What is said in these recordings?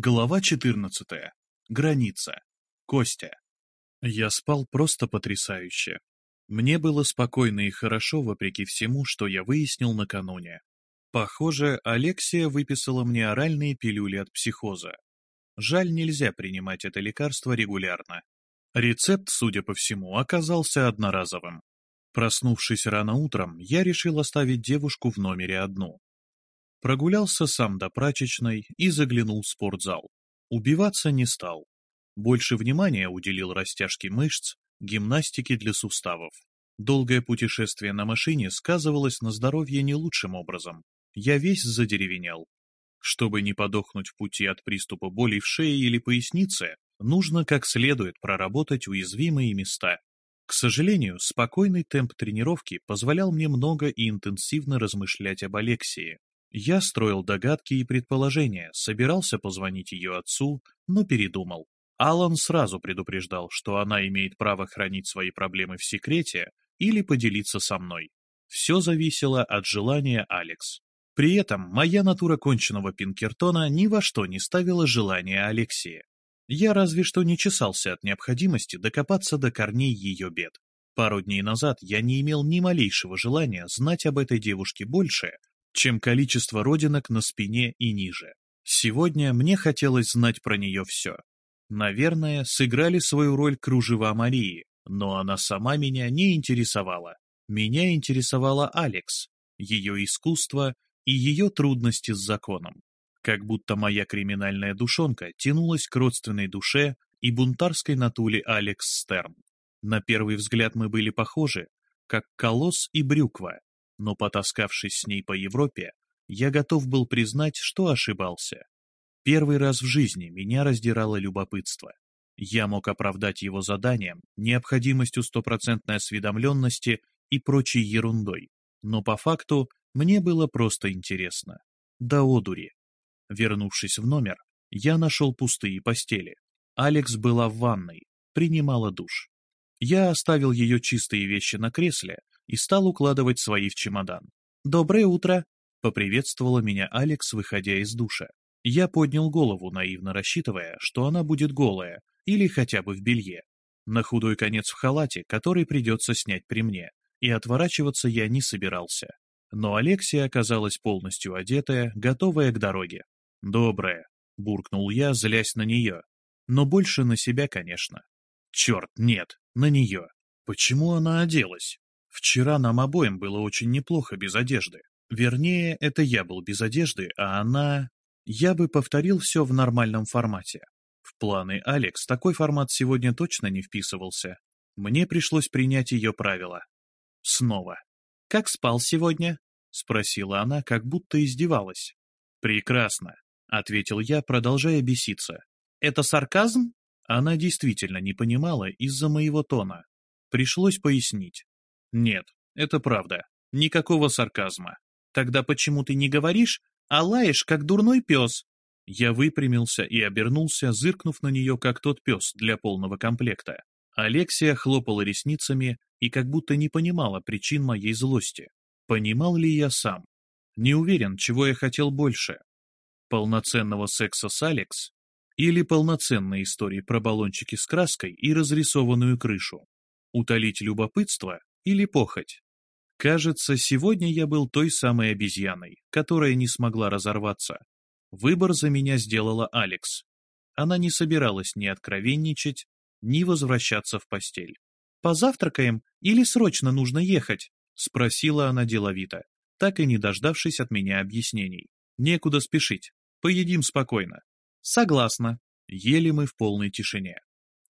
Глава 14. Граница. Костя. Я спал просто потрясающе. Мне было спокойно и хорошо, вопреки всему, что я выяснил накануне. Похоже, Алексия выписала мне оральные пилюли от психоза. Жаль, нельзя принимать это лекарство регулярно. Рецепт, судя по всему, оказался одноразовым. Проснувшись рано утром, я решил оставить девушку в номере одну. Прогулялся сам до прачечной и заглянул в спортзал. Убиваться не стал. Больше внимания уделил растяжке мышц, гимнастике для суставов. Долгое путешествие на машине сказывалось на здоровье не лучшим образом. Я весь задеревенел. Чтобы не подохнуть в пути от приступа боли в шее или пояснице, нужно как следует проработать уязвимые места. К сожалению, спокойный темп тренировки позволял мне много и интенсивно размышлять об Алексии. Я строил догадки и предположения, собирался позвонить ее отцу, но передумал. Алан сразу предупреждал, что она имеет право хранить свои проблемы в секрете или поделиться со мной. Все зависело от желания Алекс. При этом моя натура конченного Пинкертона ни во что не ставила желания Алексея. Я разве что не чесался от необходимости докопаться до корней ее бед. Пару дней назад я не имел ни малейшего желания знать об этой девушке больше, чем количество родинок на спине и ниже. Сегодня мне хотелось знать про нее все. Наверное, сыграли свою роль кружева Марии, но она сама меня не интересовала. Меня интересовала Алекс, ее искусство и ее трудности с законом. Как будто моя криминальная душонка тянулась к родственной душе и бунтарской натуле Алекс Стерн. На первый взгляд мы были похожи, как колосс и брюква, но потаскавшись с ней по Европе, я готов был признать, что ошибался. Первый раз в жизни меня раздирало любопытство. Я мог оправдать его заданием, необходимостью стопроцентной осведомленности и прочей ерундой, но по факту мне было просто интересно. Да одури. Вернувшись в номер, я нашел пустые постели. Алекс была в ванной, принимала душ. Я оставил ее чистые вещи на кресле, и стал укладывать свои в чемодан. «Доброе утро!» — поприветствовала меня Алекс, выходя из душа. Я поднял голову, наивно рассчитывая, что она будет голая или хотя бы в белье. На худой конец в халате, который придется снять при мне, и отворачиваться я не собирался. Но Алексия оказалась полностью одетая, готовая к дороге. «Добрая», — буркнул я, злясь на нее. Но больше на себя, конечно. Черт, нет, на нее. Почему она оделась? Вчера нам обоим было очень неплохо без одежды. Вернее, это я был без одежды, а она... Я бы повторил все в нормальном формате. В планы Алекс такой формат сегодня точно не вписывался. Мне пришлось принять ее правила. Снова. «Как спал сегодня?» — спросила она, как будто издевалась. «Прекрасно», — ответил я, продолжая беситься. «Это сарказм?» Она действительно не понимала из-за моего тона. Пришлось пояснить. Нет, это правда. Никакого сарказма. Тогда почему ты не говоришь, а лаешь, как дурной пес? Я выпрямился и обернулся, зыркнув на нее, как тот пес для полного комплекта. Алексия хлопала ресницами и как будто не понимала причин моей злости. Понимал ли я сам? Не уверен, чего я хотел больше. Полноценного секса с Алекс или полноценной истории про баллончики с краской и разрисованную крышу? Утолить любопытство или похоть. Кажется, сегодня я был той самой обезьяной, которая не смогла разорваться. Выбор за меня сделала Алекс. Она не собиралась ни откровенничать, ни возвращаться в постель. «Позавтракаем или срочно нужно ехать?» — спросила она деловито, так и не дождавшись от меня объяснений. «Некуда спешить. Поедим спокойно». «Согласна». Ели мы в полной тишине.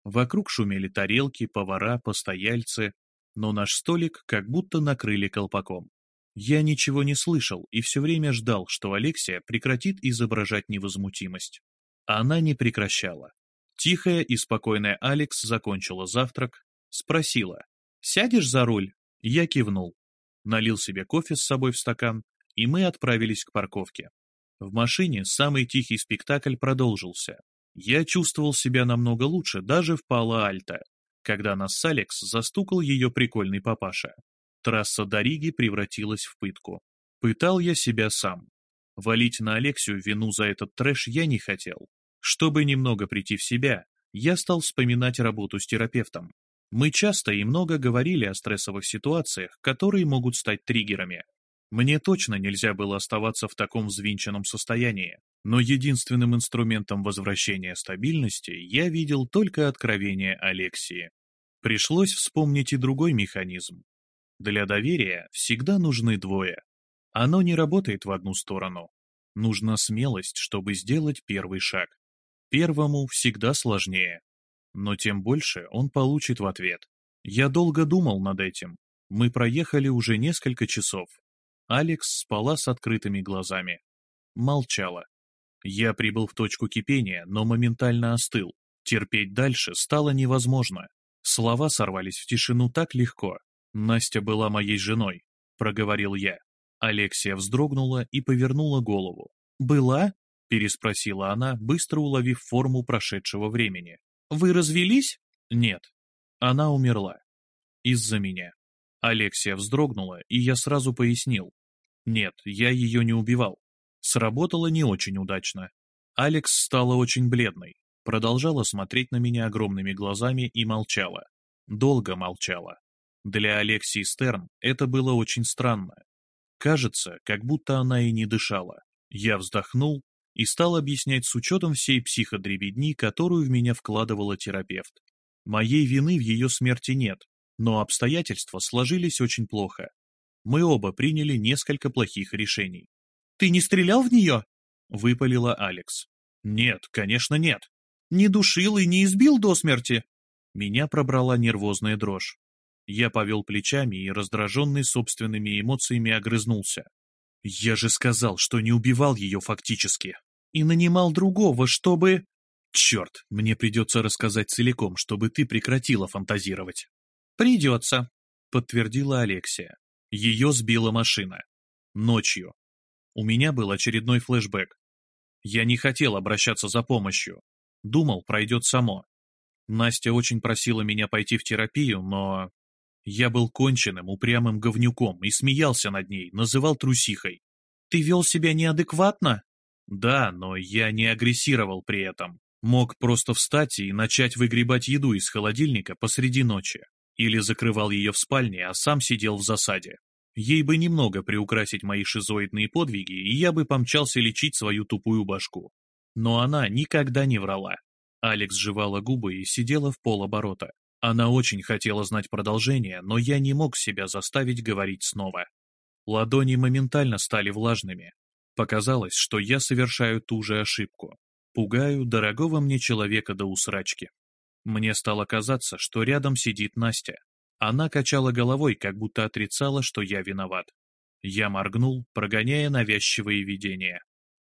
Вокруг шумели тарелки, повара, постояльцы, но наш столик как будто накрыли колпаком. Я ничего не слышал и все время ждал, что Алексия прекратит изображать невозмутимость. Она не прекращала. Тихая и спокойная Алекс закончила завтрак, спросила «Сядешь за руль?» Я кивнул. Налил себе кофе с собой в стакан, и мы отправились к парковке. В машине самый тихий спектакль продолжился. Я чувствовал себя намного лучше даже в Пало-Альто, когда нас с Алекс застукал ее прикольный папаша. Трасса до Риги превратилась в пытку. Пытал я себя сам. Валить на Алексию вину за этот трэш я не хотел. Чтобы немного прийти в себя, я стал вспоминать работу с терапевтом. Мы часто и много говорили о стрессовых ситуациях, которые могут стать триггерами. Мне точно нельзя было оставаться в таком взвинченном состоянии, но единственным инструментом возвращения стабильности я видел только откровение Алексии. Пришлось вспомнить и другой механизм. Для доверия всегда нужны двое. Оно не работает в одну сторону. Нужна смелость, чтобы сделать первый шаг. Первому всегда сложнее. Но тем больше он получит в ответ. Я долго думал над этим. Мы проехали уже несколько часов. Алекс спала с открытыми глазами. Молчала. Я прибыл в точку кипения, но моментально остыл. Терпеть дальше стало невозможно. Слова сорвались в тишину так легко. «Настя была моей женой», — проговорил я. Алексия вздрогнула и повернула голову. «Была?» — переспросила она, быстро уловив форму прошедшего времени. «Вы развелись?» «Нет. Она умерла. Из-за меня». Алексия вздрогнула, и я сразу пояснил. «Нет, я ее не убивал. Сработало не очень удачно. Алекс стала очень бледной, продолжала смотреть на меня огромными глазами и молчала. Долго молчала. Для Алексии Стерн это было очень странно. Кажется, как будто она и не дышала. Я вздохнул и стал объяснять с учетом всей психодребедни, которую в меня вкладывала терапевт. Моей вины в ее смерти нет, но обстоятельства сложились очень плохо. Мы оба приняли несколько плохих решений. «Ты не стрелял в нее?» — выпалила Алекс. «Нет, конечно нет. Не душил и не избил до смерти?» Меня пробрала нервозная дрожь. Я повел плечами и, раздраженный собственными эмоциями, огрызнулся. «Я же сказал, что не убивал ее фактически. И нанимал другого, чтобы...» «Черт, мне придется рассказать целиком, чтобы ты прекратила фантазировать». «Придется», — подтвердила Алексия. Ее сбила машина. Ночью. У меня был очередной флешбэк. Я не хотел обращаться за помощью. Думал, пройдет само. Настя очень просила меня пойти в терапию, но... Я был конченным, упрямым говнюком и смеялся над ней, называл трусихой. «Ты вел себя неадекватно?» «Да, но я не агрессировал при этом. Мог просто встать и начать выгребать еду из холодильника посреди ночи. Или закрывал ее в спальне, а сам сидел в засаде. Ей бы немного приукрасить мои шизоидные подвиги, и я бы помчался лечить свою тупую башку. Но она никогда не врала. Алекс жевала губы и сидела в полоборота. Она очень хотела знать продолжение, но я не мог себя заставить говорить снова. Ладони моментально стали влажными. Показалось, что я совершаю ту же ошибку. Пугаю дорогого мне человека до усрачки. Мне стало казаться, что рядом сидит Настя, она качала головой, как будто отрицала, что я виноват. Я моргнул, прогоняя навязчивые видения.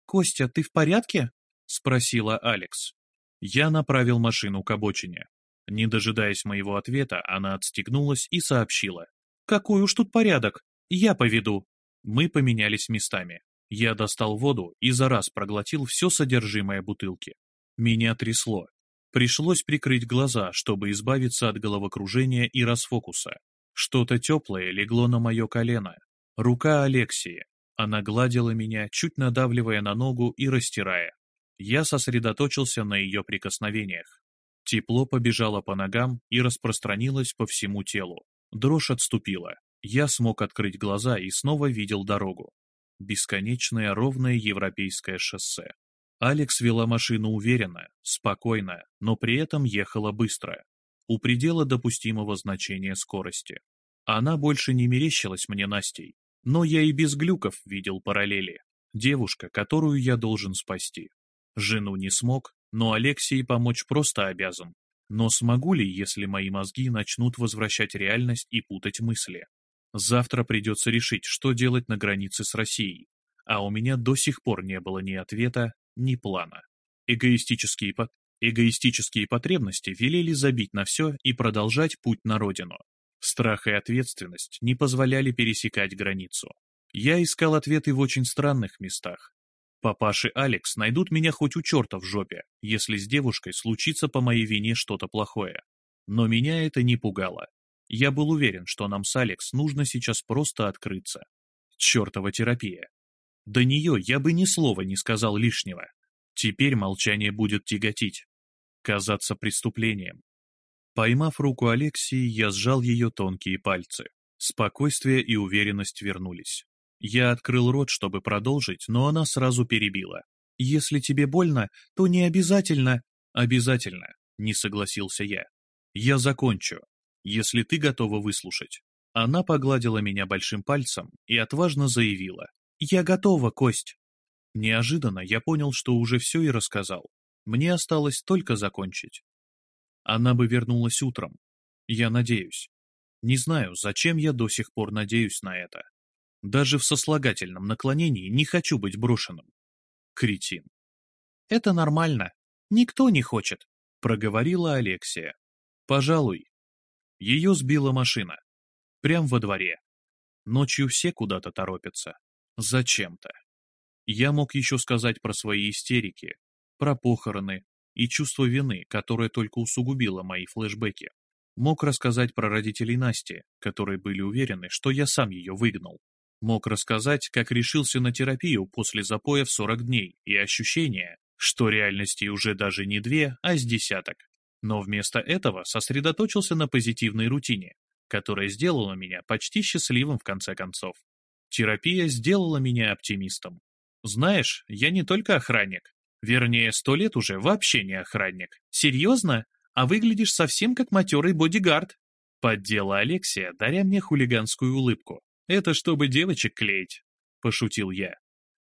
«Костя, ты в порядке?» — спросила Алекс. Я направил машину к обочине. Не дожидаясь моего ответа, она отстегнулась и сообщила. «Какой уж тут порядок! Я поведу!» Мы поменялись местами. Я достал воду и за раз проглотил все содержимое бутылки. Меня трясло, Пришлось прикрыть глаза, чтобы избавиться от головокружения и расфокуса. Что-то теплое легло на мое колено. Рука Алексии. Она гладила меня, чуть надавливая на ногу и растирая. Я сосредоточился на ее прикосновениях. Тепло побежало по ногам и распространилось по всему телу. Дрожь отступила. Я смог открыть глаза и снова видел дорогу. Бесконечное ровное европейское шоссе. Алекс вела машину уверенно, спокойно, но при этом ехала быстро, у предела допустимого значения скорости. Она больше не мерещилась мне Настей, но я и без глюков видел параллели. Девушка, которую я должен спасти. Жену не смог, но Алексей помочь просто обязан. Но смогу ли, если мои мозги начнут возвращать реальность и путать мысли? Завтра придется решить, что делать на границе с Россией. А у меня до сих пор не было ни ответа, ни плана. Эгоистические, по... Эгоистические потребности велели забить на все и продолжать путь на родину. Страх и ответственность не позволяли пересекать границу. Я искал ответы в очень странных местах. Папаши Алекс найдут меня хоть у черта в жопе, если с девушкой случится по моей вине что-то плохое. Но меня это не пугало. Я был уверен, что нам с Алекс нужно сейчас просто открыться. Чертова терапия. До нее я бы ни слова не сказал лишнего. Теперь молчание будет тяготить, казаться преступлением. Поймав руку Алексии, я сжал ее тонкие пальцы. Спокойствие и уверенность вернулись. Я открыл рот, чтобы продолжить, но она сразу перебила. «Если тебе больно, то не обязательно...» «Обязательно», — не согласился я. «Я закончу, если ты готова выслушать». Она погладила меня большим пальцем и отважно заявила. «Я готова, Кость». Неожиданно я понял, что уже все и рассказал. Мне осталось только закончить. Она бы вернулась утром. Я надеюсь. Не знаю, зачем я до сих пор надеюсь на это. Даже в сослагательном наклонении не хочу быть брошенным. Кретин. Это нормально. Никто не хочет, проговорила Алексия. Пожалуй. Ее сбила машина. Прям во дворе. Ночью все куда-то торопятся. Зачем-то. Я мог еще сказать про свои истерики, про похороны и чувство вины, которое только усугубило мои флешбеки. Мог рассказать про родителей Насти, которые были уверены, что я сам ее выгнал. Мог рассказать, как решился на терапию после запоя в 40 дней и ощущение, что реальности уже даже не две, а с десяток. Но вместо этого сосредоточился на позитивной рутине, которая сделала меня почти счастливым в конце концов. Терапия сделала меня оптимистом. Знаешь, я не только охранник. Вернее, сто лет уже вообще не охранник. Серьезно? А выглядишь совсем как матерый бодигард. Поддела Алексия, даря мне хулиганскую улыбку. Это чтобы девочек клеить. Пошутил я.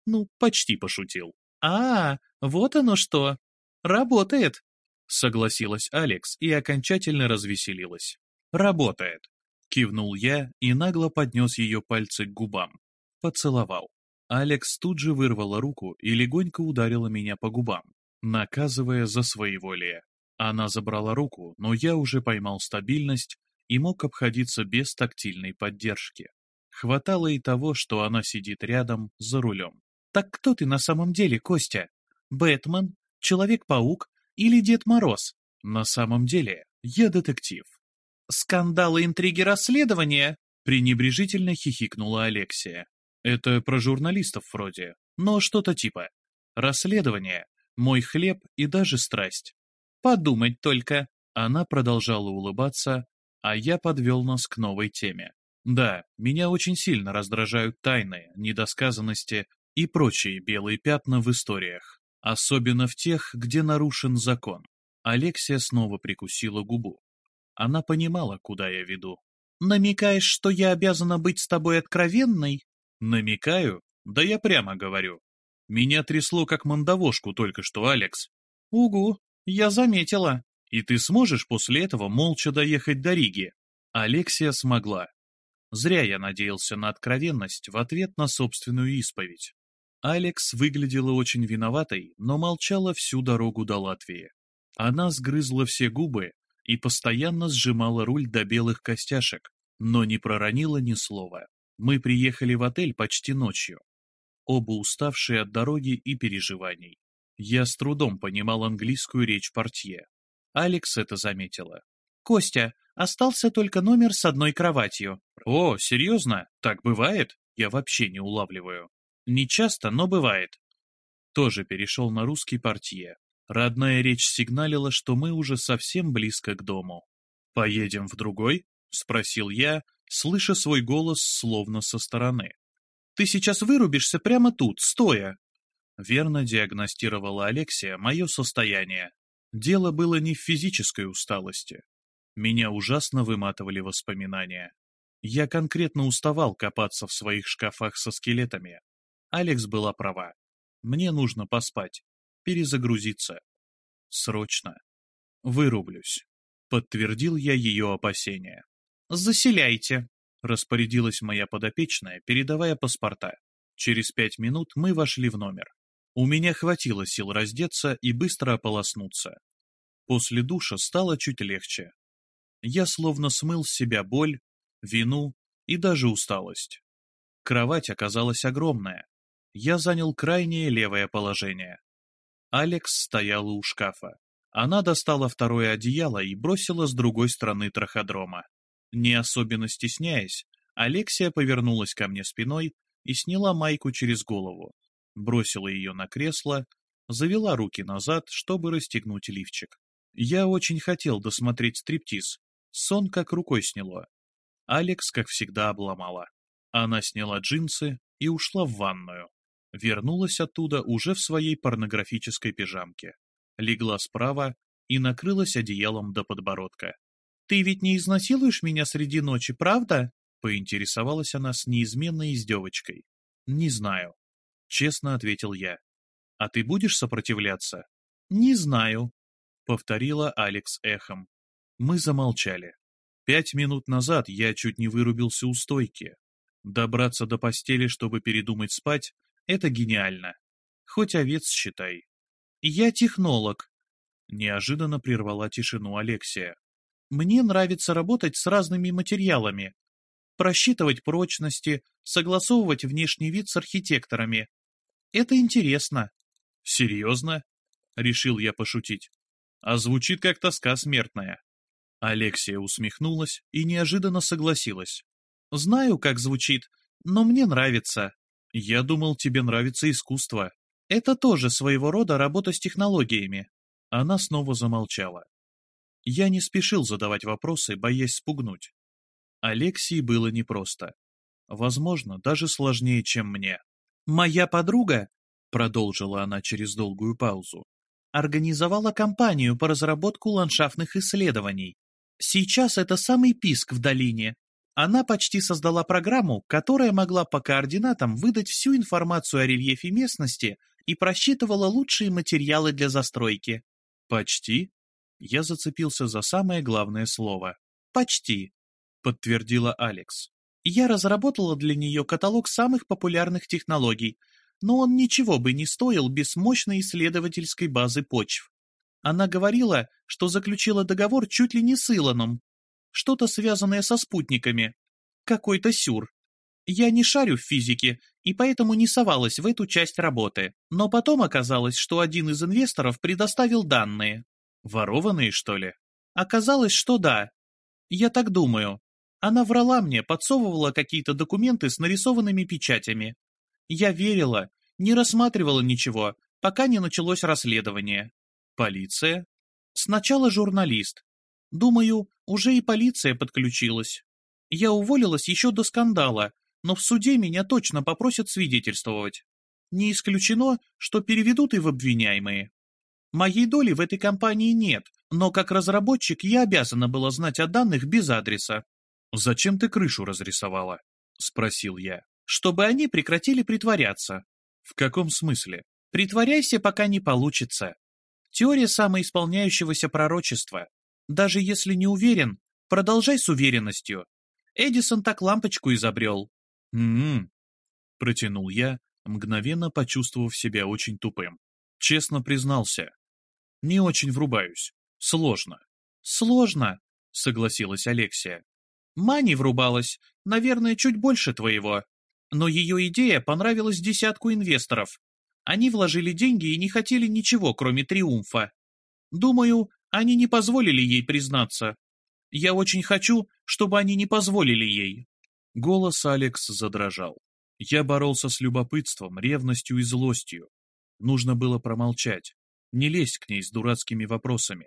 Ну, почти пошутил. А, вот оно что. Работает. Согласилась Алекс и окончательно развеселилась. Работает. Кивнул я и нагло поднес ее пальцы к губам. Поцеловал. Алекс тут же вырвала руку и легонько ударила меня по губам, наказывая за своеволие. Она забрала руку, но я уже поймал стабильность и мог обходиться без тактильной поддержки. Хватало и того, что она сидит рядом, за рулем. «Так кто ты на самом деле, Костя? Бэтмен? Человек-паук? Или Дед Мороз?» «На самом деле, я детектив». «Скандалы, интриги, расследования?» пренебрежительно хихикнула Алексия. Это про журналистов вроде, но что-то типа. Расследование, мой хлеб и даже страсть. Подумать только. Она продолжала улыбаться, а я подвел нас к новой теме. Да, меня очень сильно раздражают тайны, недосказанности и прочие белые пятна в историях, особенно в тех, где нарушен закон. Алексия снова прикусила губу. Она понимала, куда я веду. «Намекаешь, что я обязана быть с тобой откровенной?» Намекаю? Да я прямо говорю. Меня трясло как мандавошку только что, Алекс. Угу, я заметила. И ты сможешь после этого молча доехать до Риги? Алексия смогла. Зря я надеялся на откровенность в ответ на собственную исповедь. Алекс выглядела очень виноватой, но молчала всю дорогу до Латвии. Она сгрызла все губы и постоянно сжимала руль до белых костяшек, но не проронила ни слова. Мы приехали в отель почти ночью, оба уставшие от дороги и переживаний. Я с трудом понимал английскую речь портье. Алекс это заметила. «Костя, остался только номер с одной кроватью». «О, серьезно? Так бывает?» Я вообще не улавливаю. Не часто, но бывает. Тоже перешел на русский портье. Родная речь сигналила, что мы уже совсем близко к дому. «Поедем в другой?» — спросил я, слыша свой голос словно со стороны. «Ты сейчас вырубишься прямо тут, стоя!» Верно диагностировала Алексия мое состояние. Дело было не в физической усталости. Меня ужасно выматывали воспоминания. Я конкретно уставал копаться в своих шкафах со скелетами. Алекс была права. Мне нужно поспать, перезагрузиться. Срочно. Вырублюсь. Подтвердил я ее опасения. «Заселяйте», — распорядилась моя подопечная, передавая паспорта. Через пять минут мы вошли в номер. У меня хватило сил раздеться и быстро ополоснуться. После душа стало чуть легче. Я словно смыл с себя боль, вину и даже усталость. Кровать оказалась огромная. Я занял крайнее левое положение. Алекс стояла у шкафа. Она достала второе одеяло и бросила с другой стороны траходрома. Не особенно стесняясь, Алексия повернулась ко мне спиной и сняла майку через голову, бросила ее на кресло завела руки назад, чтобы расстегнуть лифчик. Я очень хотел досмотреть стриптиз. Сон как рукой сняло. Алекс, как всегда, обломала. Она сняла джинсы и ушла в ванную. Вернулась оттуда уже в своей порнографической пижамке. Легла справа и накрылась одеялом до подбородка. «Ты ведь не изнасилуешь меня среди ночи, правда?» Поинтересовалась она с неизменной издевочкой. «Не знаю», — честно ответил я. «А ты будешь сопротивляться?» «Не знаю», — повторила Алекс эхом. Мы замолчали. Пять минут назад я чуть не вырубился у стойки. Добраться до постели, чтобы передумать спать, это гениально. Хоть овец считай. «Я технолог», — неожиданно прервала тишину Алексия. «Мне нравится работать с разными материалами, просчитывать прочности, согласовывать внешний вид с архитекторами. Это интересно. Серьезно? Решил я пошутить. А звучит как тоска смертная. Алексия усмехнулась и неожиданно согласилась. Знаю, как звучит, но мне нравится. Я думал, тебе нравится искусство. Это тоже своего рода работа с технологиями. Она снова замолчала. Я не спешил задавать вопросы, боясь спугнуть. Алексии было непросто. Возможно, даже сложнее, чем мне. «Моя подруга», — продолжила она через долгую паузу, организовала кампанию по разработку ландшафтных исследований. Сейчас это самый писк в долине. Она почти создала программу, которая могла по координатам выдать всю информацию о рельефе местности и просчитывала лучшие материалы для застройки. Почти? Я зацепился за самое главное слово. Почти подтвердила Алекс. Я разработала для нее каталог самых популярных технологий, но он ничего бы не стоил без мощной исследовательской базы почв. Она говорила, что заключила договор чуть ли не с Илоном. Что-то связанное со спутниками. Какой-то сюр. Я не шарю в физике, и поэтому не совалась в эту часть работы. Но потом оказалось, что один из инвесторов предоставил данные. Ворованные, что ли? Оказалось, что да. Я так думаю. Она врала мне, подсовывала какие-то документы с нарисованными печатями. Я верила, не рассматривала ничего, пока не началось расследование. Полиция? Сначала журналист. Думаю, уже и полиция подключилась. Я уволилась еще до скандала, но в суде меня точно попросят свидетельствовать. Не исключено, что переведут и в обвиняемые. Моей доли в этой компании нет, но как разработчик я обязана была знать о данных без адреса. «Зачем ты крышу разрисовала?» — спросил я. «Чтобы они прекратили притворяться». «В каком смысле?» «Притворяйся, пока не получится. Теория самоисполняющегося пророчества. Даже если не уверен, продолжай с уверенностью. Эдисон так лампочку изобрел». «М-м-м», протянул я, мгновенно почувствовав себя очень тупым. Честно признался. Не очень врубаюсь. Сложно. Сложно, согласилась Алексия. Мани врубалась, наверное, чуть больше твоего. Но ее идея понравилась десятку инвесторов. Они вложили деньги и не хотели ничего, кроме триумфа. Думаю, они не позволили ей признаться. Я очень хочу, чтобы они не позволили ей. Голос Алекс задрожал. Я боролся с любопытством, ревностью и злостью. Нужно было промолчать, не лезть к ней с дурацкими вопросами.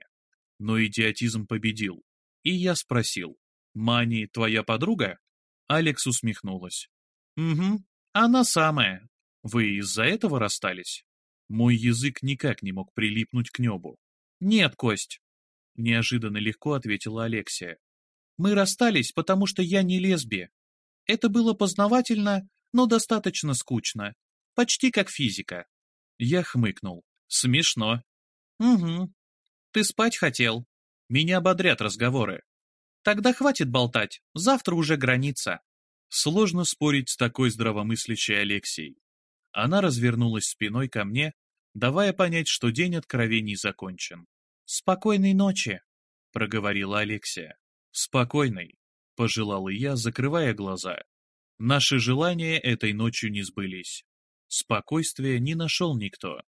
Но идиотизм победил. И я спросил. «Мани твоя подруга?» Алекс усмехнулась. «Угу, она самая. Вы из-за этого расстались?» Мой язык никак не мог прилипнуть к небу. «Нет, Кость», — неожиданно легко ответила Алексия. «Мы расстались, потому что я не лесби. Это было познавательно, но достаточно скучно. Почти как физика». Я хмыкнул. «Смешно». «Угу. Ты спать хотел. Меня бодрят разговоры. Тогда хватит болтать, завтра уже граница. Сложно спорить с такой здравомыслящей Алексией. Она развернулась спиной ко мне, давая понять, что день откровений закончен. «Спокойной ночи», — проговорила Алексия. «Спокойной», — пожелал я, закрывая глаза. Наши желания этой ночью не сбылись. Спокойствия не нашел никто.